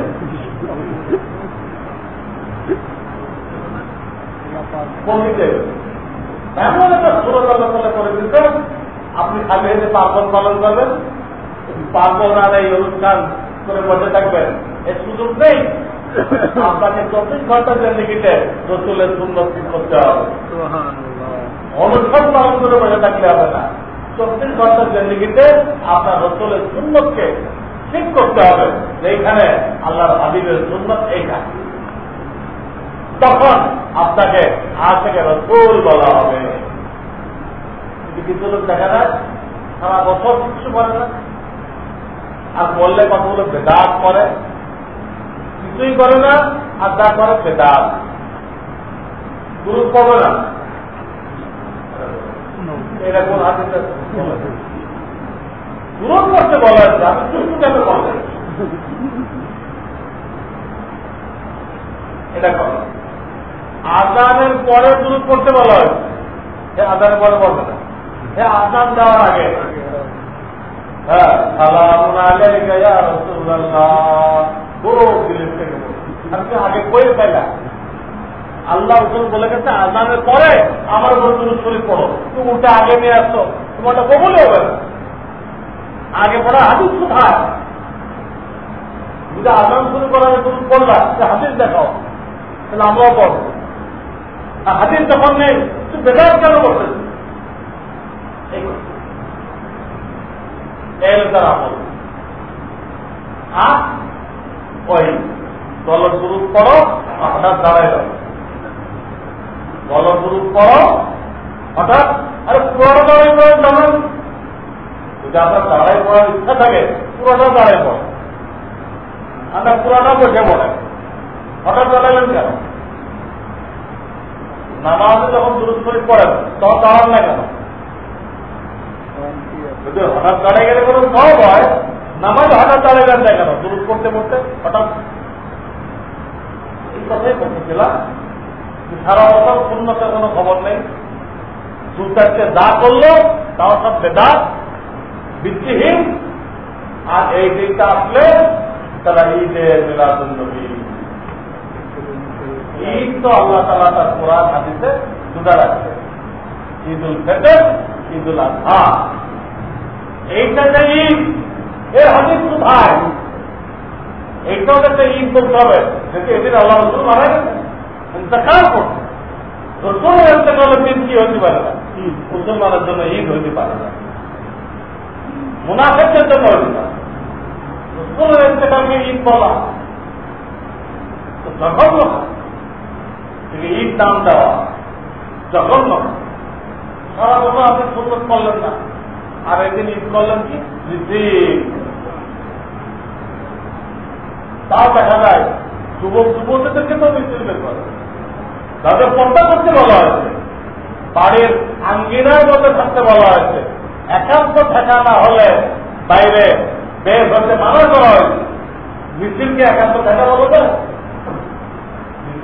এমন একটা সুরত আল্লাহ করে দিতেন আপনি খালি এসে পার্বণ পালন করবেন পার্বণ আর এই অনুষ্ঠান করে বসে থাকবেন এর সুযোগ নেই। আপনাকে চব্বিশ ঘণ্টার জিন্দিগিতে রসুলের সুন্দর করতে হবে। অনুষ্ঠান পালন করে বসে থাকলে হবে না। চব্বিশ ঘণ্টার জিন্দিগিতে আপনার রসুলের সুন্দরকে ঠিক করতে হবে যে এইখানে আল্লাহর হাবিবের সুন্দর এইখানে। তখন আপনাকে আজ থেকে রসুল বলা হবে। কিছু লোক দেখা যায় সারা বছর কিছু করে না। আর বললে কতগুলো বেদাত করে? কিছুই করে না, আর যা করে বেদাত। গুরুত্ব পাবে না। এটা কোন হাতে দূরত করতে বলা হয়েছে আমি চুপ কেন বললেন এটা করে আজানের পরে দূর করতে বলা হয়েছে সে আজানের পরে বলবে না সে আজান দেওয়ার আগে। হ্যাঁ আগে কই পাইলা আল্লাহ রসুল বলে গেছে, আজানের পরে আমার উপর তুমি শরীর পড়ো। তুমি ওটা আগে নিয়ে আসছো তোমারটা কবুলই হবে না। আগে পড়া হাদিস কোথায়? যদি আজান শুরু করার তুমি পড়লা হাদিস দেখাও। তাহলে আমরাও পড়ব। আর হাদিস যখন নেই তুই বেকার কেন করতেছিস আর করো হঠাৎ দাঁড়ায় যাবে দলের করো হঠাৎ আরে পুরোটা দাঁড়াই পড়েন যেমন যদি আপনার দাঁড়াই পড়ার ইচ্ছা থাকে, পুরোটা দাঁড়াই পড়ে। আমরা পুরোটা বসে পড়ে। হঠাৎ দাঁড়াইলেন কেন? নামাজে যখন দুরুদ শরীফ পড়েন, তখন দাঁড়ান না কেন? যদি হঠাৎ দাঁড়িয়ে গেলে কোনো সব হয়, নামাজ হঠাৎ দাঁড়িয়ে যান কেন? দুরুদ করতে করতে হঠাৎ? এই কথাই বলতেছিলাম সারা বছর শূন্যতার কোনো খবর নেই। সুলতানকে যা করল, তাও সব বেদাত, ভিত্তিহীন। আর এই দিনটা আসলে তারা ঈদে মিলাদুল নবী। ঈদ তো আল্লাহ তালা তার কোরআন, হাদিসে জুদা রাখছে। ঈদ উল ফেতর ঈদ উল আজহা এইটা যে ঈদ এর হাদিস কোথায়? এইটাও একটা ঈদ করতে হবে। যেহেতু এদিন আল্লাহ রসুল মারা গেছে ইন্তকাল করছে রসুল ইন্তকালের দিন কি হতে পারে না? মুসলমানের জন্য ঈদ হইতে পারে না। মুনাফেকের জন্য হইতে পারে রসুলের ইন্তকালকে ঈদ বলা। জঘন্য। থেকে ঈদ দাম দেওয়া। জঘন্য সারা বছর আপনি সুন্দর করলেন না। আর একদিন ঈদ করলেন কি? তাও দেখা যায়, যুবক যুবতীদেরকে তো মিছিল বের তাদের পর্দা করতে বলা হয়েছে। বাড়ির আঙ্গিনার মধ্যে থাকতে বলা হয়েছে। একান্ত থাকা না হলে বাইরে বের হতে মানা করা হয়েছে। মিছিলকে একান্ত থাকা বলো তো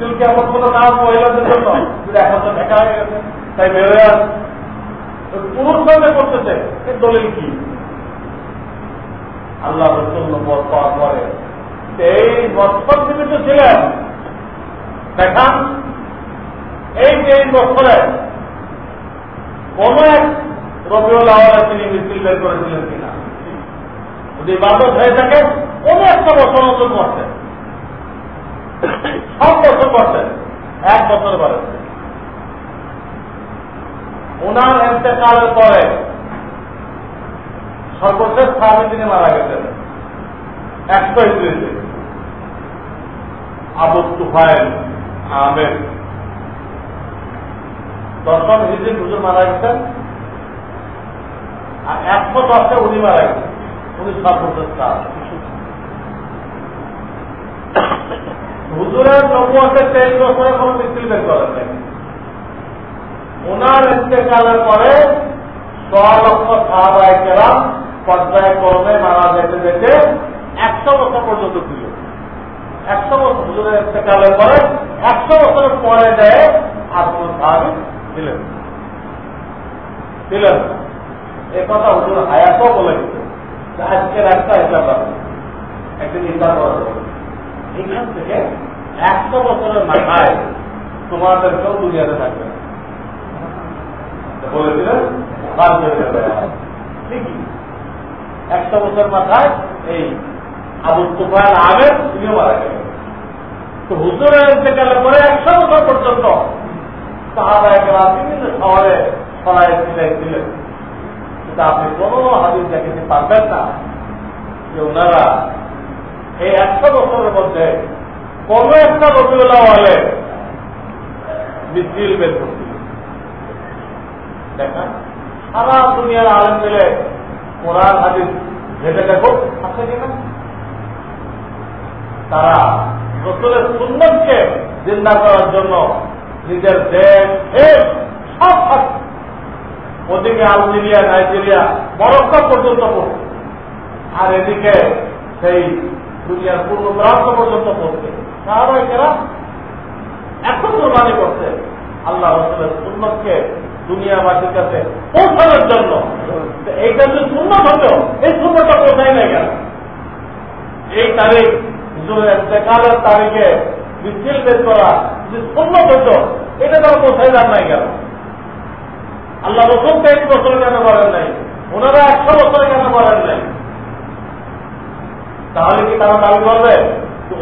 মিছিলকে এমন কোনো কাজ মহিলাদের জন্য যদি একান্ত থাকা হয়ে গেছে, তাই বেরোয় আসে পুরুষ ভাবে করতেছে, এর দলিল কি? আল্লাহ রসুল নম্বর পাওয়ার পরে এই বছর জীবিত ছিলেন। দেখান, এই তেইশ বছরে কোন এক রবিউল আওয়ালে তিনি মিছিল বের করেছিলেন কিনা? যদি বাদত হয়ে থাকে, কোন একটা বছর নতুন করছেন সব বছর করছেন এক বছর পরে ওনার এতেকালের পরে সর্বশেষ স্বামী তিনি মারা গেছেন। একশো হিজড়িতে আবু তুফাইল আহমেদ। দশম হিজড়ি হুজুর মারা গেছেন আর একশো দশে উনি মারা গেছেন। উনি সর্বশ্রেষ্ঠ হুজুরের নবুয়াতে তেইশ বছরে কোনো মিছিল বের করেন নাই। ওনার ইন্তেকালের পরে ছ লক্ষ সাহাবায় কেরাম পর্যায়ে কর্মে মারা যেতে যেতে একশো বছর পর্যন্ত ছিল। একশো বছর হুজুরের ইন্তেকালের পরে একশো বছরের পরে দেয় আর কোন সাহাবি ছিলেন ছিলেন এ কথা হুজুর হায়াতও বলে দিত আজকের একটা হিসাব একদিন হিসাব করা যাবে। এখান থেকে একশো বছরের মাথায় তোমাদের কেউ দুনিয়াতে থাকবে একশো বছর মাথায় এই আবু তুফায়ল আমের তিনিও মারা গেলেন। তো হুজুরের ইন্তেকালের পরে একশো বছর পর্যন্ত তাহারা একরা বিভিন্ন শহরে ছড়াই ছিলেন ছিলেন। কিন্তু আপনি কোনো হাদিস দেখাতে পারবেন না যে ওনারা এই একশো বছরের মধ্যে কোন একটা রবিউল্লাহ হলে মিছিল বের করছিল দেখেন সারা দুনিয়ার আলেম মিলে কোরআন, হাদিস ভেবে দেখো, আছে কিনা? তারা রসুলের সুন্দরকে জিন্দা করার জন্য নিজের দেশ সব ওদিকে আলজেরিয়া, নাইজেরিয়া, মরক্কো পর্যন্ত পড়ছে। আর এদিকে সেই দুনিয়ার পূর্ণ প্রান্ত পর্যন্ত পড়ছে সাহাবাহিকেরা এত কোরবানি করছে। আল্লাহ রসুলের সুন্নতকে দুনিয়াবাসীর কাছে পৌঁছানোর জন্য। এইটা যদি সুন্নত হতো, এই সুন্নতটা পৌঁছাই না গেল? এই তারিখ কালের তারিখে মিছিল বের করা যদি সুন্নত হতো, এটা তারা পৌঁছাই যান নাই গেল? আল্লাহ রসুল এক বছর কেন করেন নাই? ওনারা একশো বছর কেন করেন নাই? তাহলে কি তারা দাবি করবে?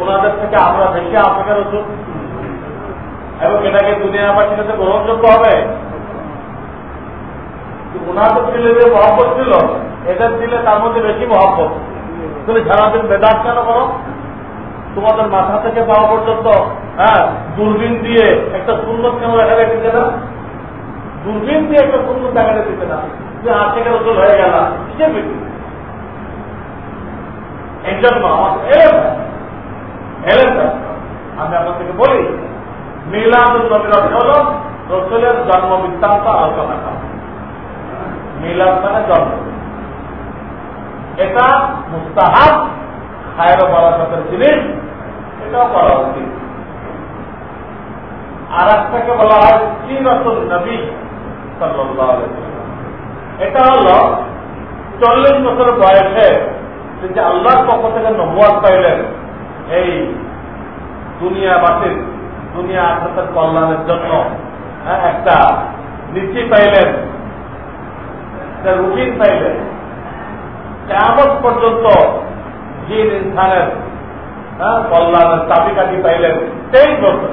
ওনাদের থেকে আমরা বেশি আপনাকে রসুন। এবং এটাকে দুনিয়াবাসীর কাছে গ্রহণযোগ্য হবে? ওনাদের ছেলে যে মহব্বত ছিল, এদের দিলে তার মধ্যে বেশি মহব্বত। তুমি সারাদিন বেদাত কেন করো? তোমাদের মাথা থেকে পাওয়া পর্যন্ত হ্যাঁ দূরবীন দিয়ে একটা সুন্দর কেন দেখা দিতে না? দূরবীন দিয়ে একটা সুন্দর দেখাতে দিতে না। আট থেকে রসুল হয়ে গেল, কিসের এই জন্য এলেন এলেন আমি আপনাদেরকে বলি, মিলাদুল নবীর অর্থ হল রসুলের জন্ম বৃত্তান্ত আলোচনা করা। মিলাদ মানে জন্ম। এটা মুস্তাহাব, খায়ের বরাসতের জিনিস, এটাও করা উচিত। আর একটাকে বলা হয় সিরতুল নবী সাল্লাহ এটা হল চল্লিশ বছর বয়সে যে আল্লাহর পক্ষ থেকে নবুয়াদ পাইলেন এই দুনিয়াবাসীর দুনিয়া আখের কল্যাণের জন্য হ্যাঁ, একটা নীতি পাইলেন রুটিন পাইলেন। কেমন পর্যন্ত জিন ইনসানের হ্যাঁ, কল্যাণের চাবিকাঠি পাইলেন সেই বছর।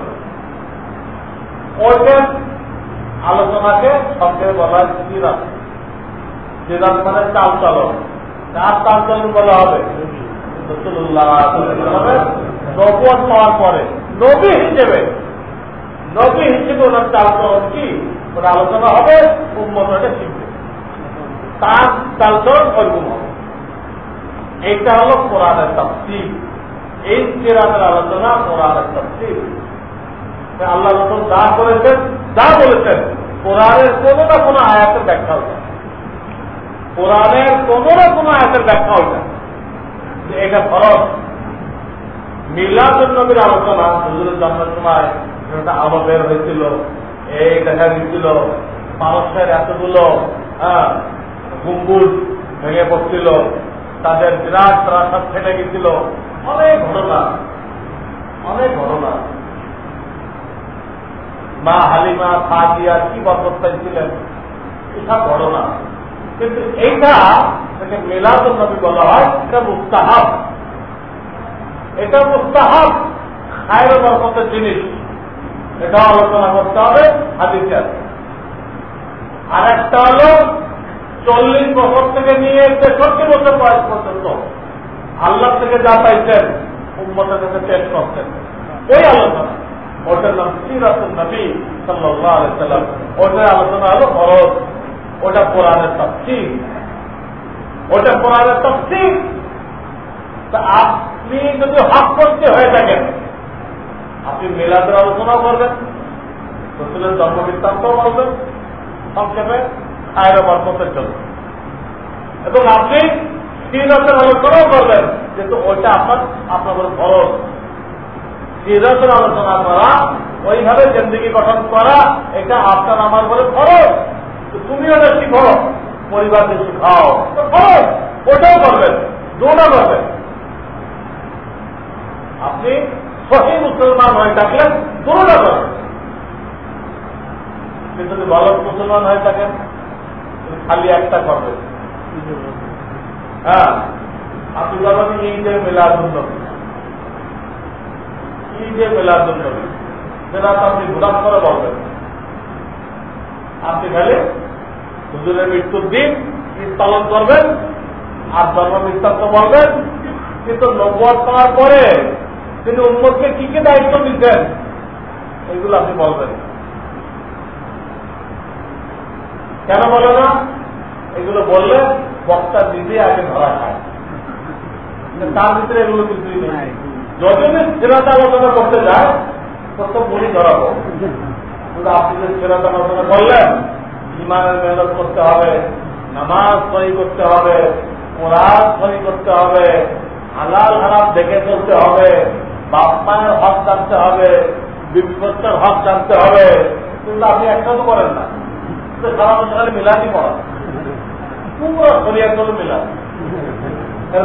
ওইটার আলোচনাকে সবচেয়ে বলা সিরাত সিরাত মানে চাল চলন হবে। পরে হিসেবে হিসেবে আলোচনা হবে এইটা হলো কোরআনের তফসি এই কেরামের আলোচনা কোরআনের তফসি আল্লাহ যা করেছেন, যা বলেছেন, কোরআনের কোনো না কোনো আয়াতের ব্যাখ্যা হবে কোরআনের কোনো না কোনো আয়াতের ব্যাখ্যা হবে যে এটা ফরজ। মিলাদুল নবীর আলোচনা হুজুরের জন্মের সময় একটা আলো বের হয়েছিল, এই দেখা দিচ্ছিল মানুষের এতগুলো হ্যাঁ গুম্বুজ ভেঙে পড়ছিল, তাদের বিরাট প্রাসাদ ফেটে গেছিল অনেক ঘটনা অনেক ঘটনা। মা হালিমা সাদিয়া কি বরবস্থায় ছিলেন এসব ঘটনা। কিন্তু এইটা তাকে মেলাদুল নবী বলা হয়, এটা মুস্তাহাব। এটা মুস্তাহাব খায়ের বরকতের জিনিস। এটা আলোচনা করতে হবে, হাদিসে আর একটা হল, চল্লিশ বছর থেকে নিয়ে তেষট্টি বছর বয়স পর্যন্ত আল্লাহ থেকে যা পাইছেন উম্মতের কাছে পেশ করছেন। ওই আলোচনা। ওটার নাম সিরাতুল নবী সাল্লাহ ওটার আলোচনা হলো ফরজ। ওটা কোরআনের তফসিল। ওটা কোরআনের তফসিল। তা আপনি যদি হক করতে হয়ে থাকেন, আপনি মেলাদের আলোচনাও করবেন, রসুলের জন্ম বলবেন সংক্ষেপে খায়ের বরকতের জন্য এবং আপনি সিরাতের আলোচনাও করবেন কিন্তু ওইটা আপনার, আপনাদের খরচ সিরাতের আলোচনা করা, ওইভাবে জিন্দগি গঠন করা, এটা আপনার আমার বলে খরচ তুমি ওটা শিখো পরিবারকে শিখাও। ওটাও করবেন, দুটা করবেন। আপনি সহি মুসলমান হয়ে থাকলেন দুটা করবেন। কিন্তু যদি গলত মুসলমান হয়ে থাকেন খালি একটা করবেন হ্যাঁ আপনি বলবেন ঈদে মেলাদুল নবী ঈদে মেলাদুল নবী সেটা আপনি গুদাম করে বলবেন। আপনি খালি হুজুরের মৃত্যুর দিন ঈদ পালন করবেন আর ধর্ম বৃত্তান্ত বলবেন। কিন্তু নব্বত পাওয়ার পরে তিনি উন্মতকে কি কি দায়িত্ব দিচ্ছেন এগুলো আপনি বলবেন। কেন বলে না? এগুলো বললে বক্তা নিজে আগে ধরা খায়। তার ভিতরে এগুলো কিছুই নেই। যতদিন সেরাতে আলোচনা করতে যায় তত বলি ধরাবো কিন্তু আপনি যে সেরাতে আলোচনা করলেন ইমানের মেহনত করতে হবে, নামাজ সহি করতে হবে, কোরআন সহি করতে হবে, হালাল হারাম দেখে চলতে হবে, বাপ মায়ের হক জানতে হবে বিপক্ষের হক জানতে হবে, কিন্তু আপনি একটাও করেন না। সারা বছর পুরো মিলান।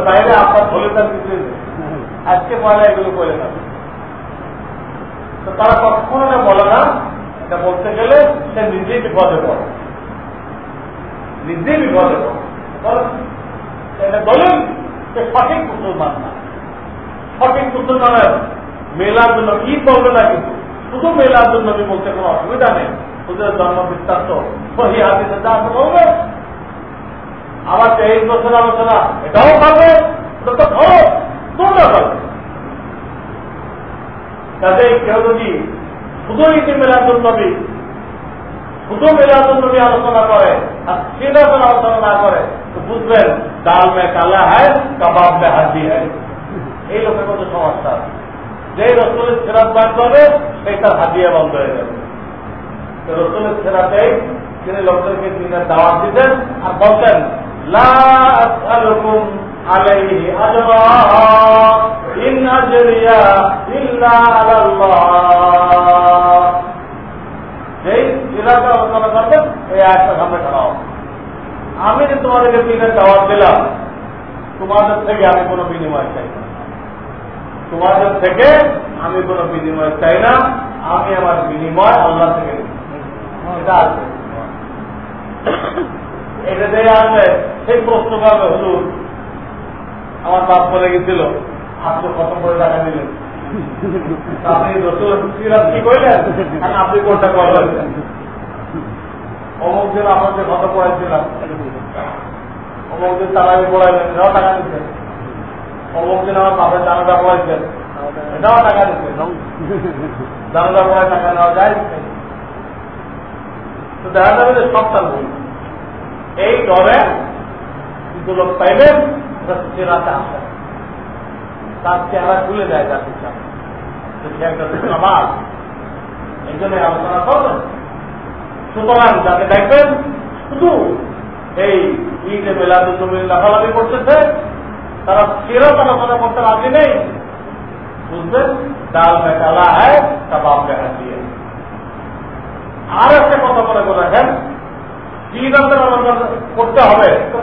বাইরে আপনার তার আজকে পয়লা এগুলো করে না তারা কখনো বলে না এটা বলতে গেলে সে নিজেই বিপদে পড়ে। নিজেই বিপদে পড়ে। এটা বলেন সঠিক মুসলমান না। সঠিক মুসলমানের মেলার জন্য কি বলবে না কিন্তু? শুধু মেলার জন্য বলতে কোনো অসুবিধা নেই। ওদের জন্ম বৃত্তান্ত, সহি হাতিতে যা বলবে। আবার তেইশ বছর আলোচনা, এটাও পাবে তো ধরো দুটা পাবে কাজে কেউ যদি শুধু ইতি মেলাদুল শুধু মেলাদুল নবী আলোচনা করে, আর সেটা আলোচনা করে। তো বুঝবেন, ডাল মে কালা হয় কাবাব মে হাজি হয় এই লোকের মধ্যে সমস্যা যে রসুলের ফেরাত বার করবে, সেই তার হাজিয়া বন্ধ হয়ে যাবে। রসুলের ফেরাতেই তিনি লোকদেরকে দিনের দাওয়াত দিতেন আর বলতেন, লা আসআলুকুম আলাইহি আজরা ইন আজরিয়া যেই এলাকা আলোচনা আয়াতটা সামনে খাওয়া আমি যে তোমাদেরকে দিনের দাওয়াত দিলাম, তোমাদের থেকে আমি কোনো বিনিময় চাই না। তোমাদের থেকে আমি কোনো বিনিময় চাই না, আমি আমার বিনিময় আল্লাহ থেকে এটা আছে। এটা দিয়ে আসবে সেই প্রশ্ন করবে, হুজুর, আমার বাপ বলে গেছিল, আপনি কত করে টাকা দিলেন? আপনি রসুল কি করলেন আপনি কোনটা করলেন? অমুক দিন আপনাদের কত পড়াইছিলাম অমুক দিন তারা আমি পড়াইলেন, এটাও টাকা দিচ্ছে অমুক দিন আমার বাপের জানাটা পড়াইছেন, এটাও টাকা দিচ্ছে জানাটা পড়ায় টাকা নেওয়া যায়? তো দেখা যাবে যে সব ভুল এই ডরে কিন্তু লোক পাইবেন চেনাতে আসে। তার চেহারা খুলে যায় তার পিছনে সে একটা সমাজ এই জন্য আলোচনা করবেন। সুতরাং যাকে দেখবেন শুধু এই ঈদে মেলাদুল লাফালাফি করতেছে, তারা ফেরত আলোচনা করতে রাজি নেই। বুঝবেন ডাল মে কালা হয় কাবাব মে হাসি আর একটা কথা মনে বলে বলেছেন ঈদান্তের আলোচনা করতে হবে, তো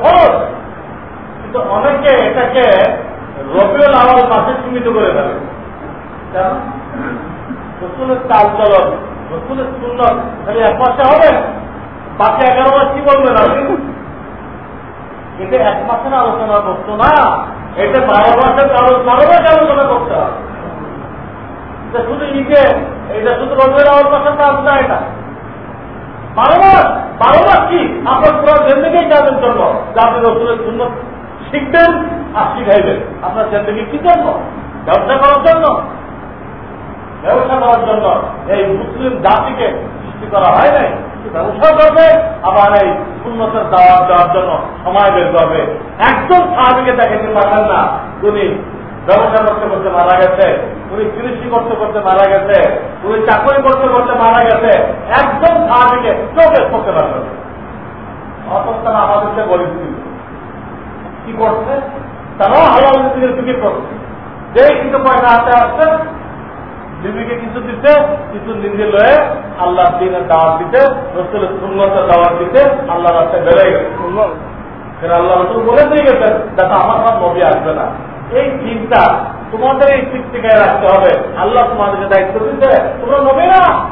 কিন্তু অনেকে এটাকে রবিউল আওয়াল মাসে সীমিত করে ফেলে। কেন? রসুলের চাল চলন রসুলের এক বাকি এগারো মাস কি বলবেন আপনি? এটা এক মাসের আলোচনা করতো না। এটা বারো মাসের কারও বারো মাস আলোচনা করতে হবে। শুধু ঈদে এটা শুধু আওয়াল মাসের কাজ না এটা। বারো মাস? বারো মাস কি? আপনার পুরো জিন্দগি যাবেন জন্য যে আপনি রসুলের সুন্দর শিখবেন আর শিখাইবেন। আপনার জিন্দগি কি জন্য। ব্যবসা করার জন্য। ব্যবসা করার জন্য এই মুসলিম জাতিকে সৃষ্টি করা হয় নাই, ব্যবসা করবে, আবার এই উন্নতের দাওয়াত দেওয়ার জন্য সময় বের করবে। একদম সাহাবিকে দেখেতে পারেন না, উনি ব্যবসা করতে করতে মারা গেছে, উনি কৃষি করতে করতে মারা গেছে, উনি চাকরি করতে করতে মারা গেছে একদম সাহাবিকে চোখে পারবে অথচ তারা আমাদেরকে ছিল কি করছে? তারাও হালাল ফিকির করছে। যে কিন্তু পয়সা হাতে আসছে বিবিকে কিছু দিতে কিছু নিজে লয়ে আল্লাহ দিনের দাওয়াত দিতে রসুলের সুন্নতের দাওয়াত দিতে আল্লাহ রাস্তায় বেড়ে গেছে। আল্লাহ রসুল বলে দিয়ে গেছেন যাতে আমার সব নবী আসবে না। এই চিন্তা তোমাদের এই চিন্তিকায় রাখতে হবে। আল্লাহ তোমাদেরকে দায়িত্ব দিতে। তোমরা নবী না।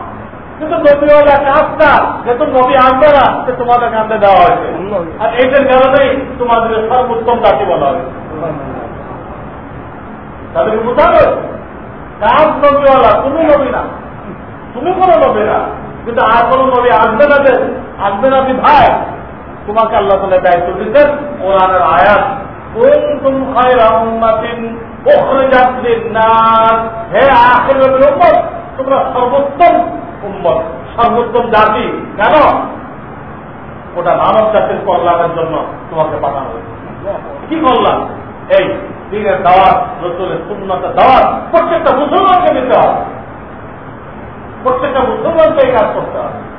কিন্তু নবীওয়ালা কাজটা যেহেতু নবী আনবে না সে তোমাদের কান্দে দেওয়া হয়েছে। আর এইটার কারণেই তোমাদের সর্বোত্তম জাতি বলা হয়েছে। তাদেরকে বোঝাবে কাজ নবীওয়ালা, তুমি নবী না। তুমি কোনো নবী না। কিন্তু আর কোন নবী আসবে না যে, আসবে না ভাই তোমাকে আল্লাহ তালা দায়িত্ব দিচ্ছেন কোরআনের আয়াত লিন-নাস। হে তোমরা সর্বোত্তম সর্বোত্তম জাতি। কেন? ওটা কল্যাণের জন্য তোমাকে পাঠানো কি কল্যাণ? এই দিনের দাওয়াত, রসুলের শূন্যতা দাওয়াত প্রত্যেকটা মুসলমানকে দিতে হবে। প্রত্যেকটা মুসলমানকে এই কাজ করতে হবে।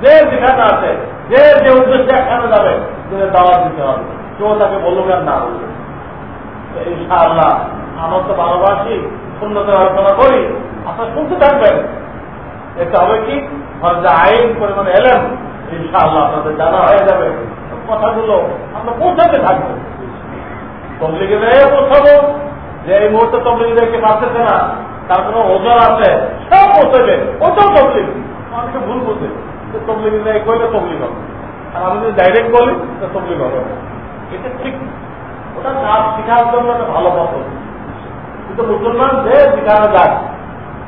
যে যেখানে আছে, যে যে উদ্দেশ্যে একখানে যাবে, দিনের দাওয়াত দিতে হবে। কেউ তাকে বলুক আর না বলুক। ইনশাআল্লাহ, আমার তো ভালোবাসি শূন্যতার আলোচনা করি, আপনার শুনতে থাকবেন। এটা হবে কি? যে আইন পরিমাণে এলেন, ইনশাআল্লাহ আপনাদের জানা হয়ে যাবে। কথাগুলো আমরা পৌঁছাতে থাকব। তবলিগে পৌঁছাবো যে এই মুহূর্তে তবলিগদেরকে পারতেছে না, তার কোনো ওজন আছে? সব পৌঁছবে ওটাও তবলিগ। আমাদেরকে ভুল বুঝে। যে তবলিগ নেই করলে তবলিগ হবে। আর আমি যদি ডাইরেক্ট বলি, তো তবলিগ হবে। এটা ঠিক। ওটা কাজ শেখার জন্য একটা ভালো পথ কিন্তু মুসলমান যে শেখানো যায়,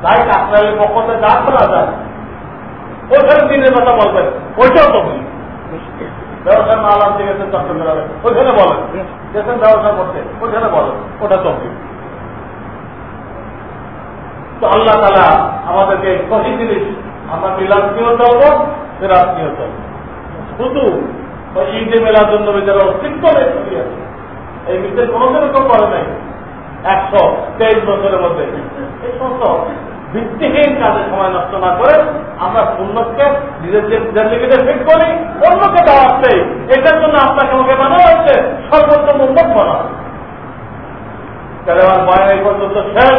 তাই কাকরাইলের পক্ষ থেকে যা করা যায়। ওইখানে দিনের কথা বলবেন। ওইটাও তবলিগ। ব্যবসার মাল আনতে গেছেন চট্টগ্রামে ওইখানে বলেন। গেছেন ব্যবসা করতে ওইখানে বলেন। ওটা তফিক তো আল্লাহ তালা আমাদেরকে সহি জিনিস আমরা মিলাদ নিয়েও চলবো ফেরাত নিয়েও চলবো। শুধু ওই ঈদে মেলার জন্য যারা অস্তিত্ব আছে? এই বিষয়ে কোনোদিনও কেউ করে নাই। একশো তেইশ বছরের মধ্যে। এই সমস্ত ভিত্তিহীন কাজে সময় নষ্ট না করে আমরা সুন্নতকে নিজের জিন্দিগিতে ফিট করি, অন্যকে দাওয়াত দেই এটার জন্য আপনাকে আমাকে মানা হচ্ছে সর্বোত্তম উন্নত বানা তাহলে আমার বয়ান এই পর্যন্ত শেষ।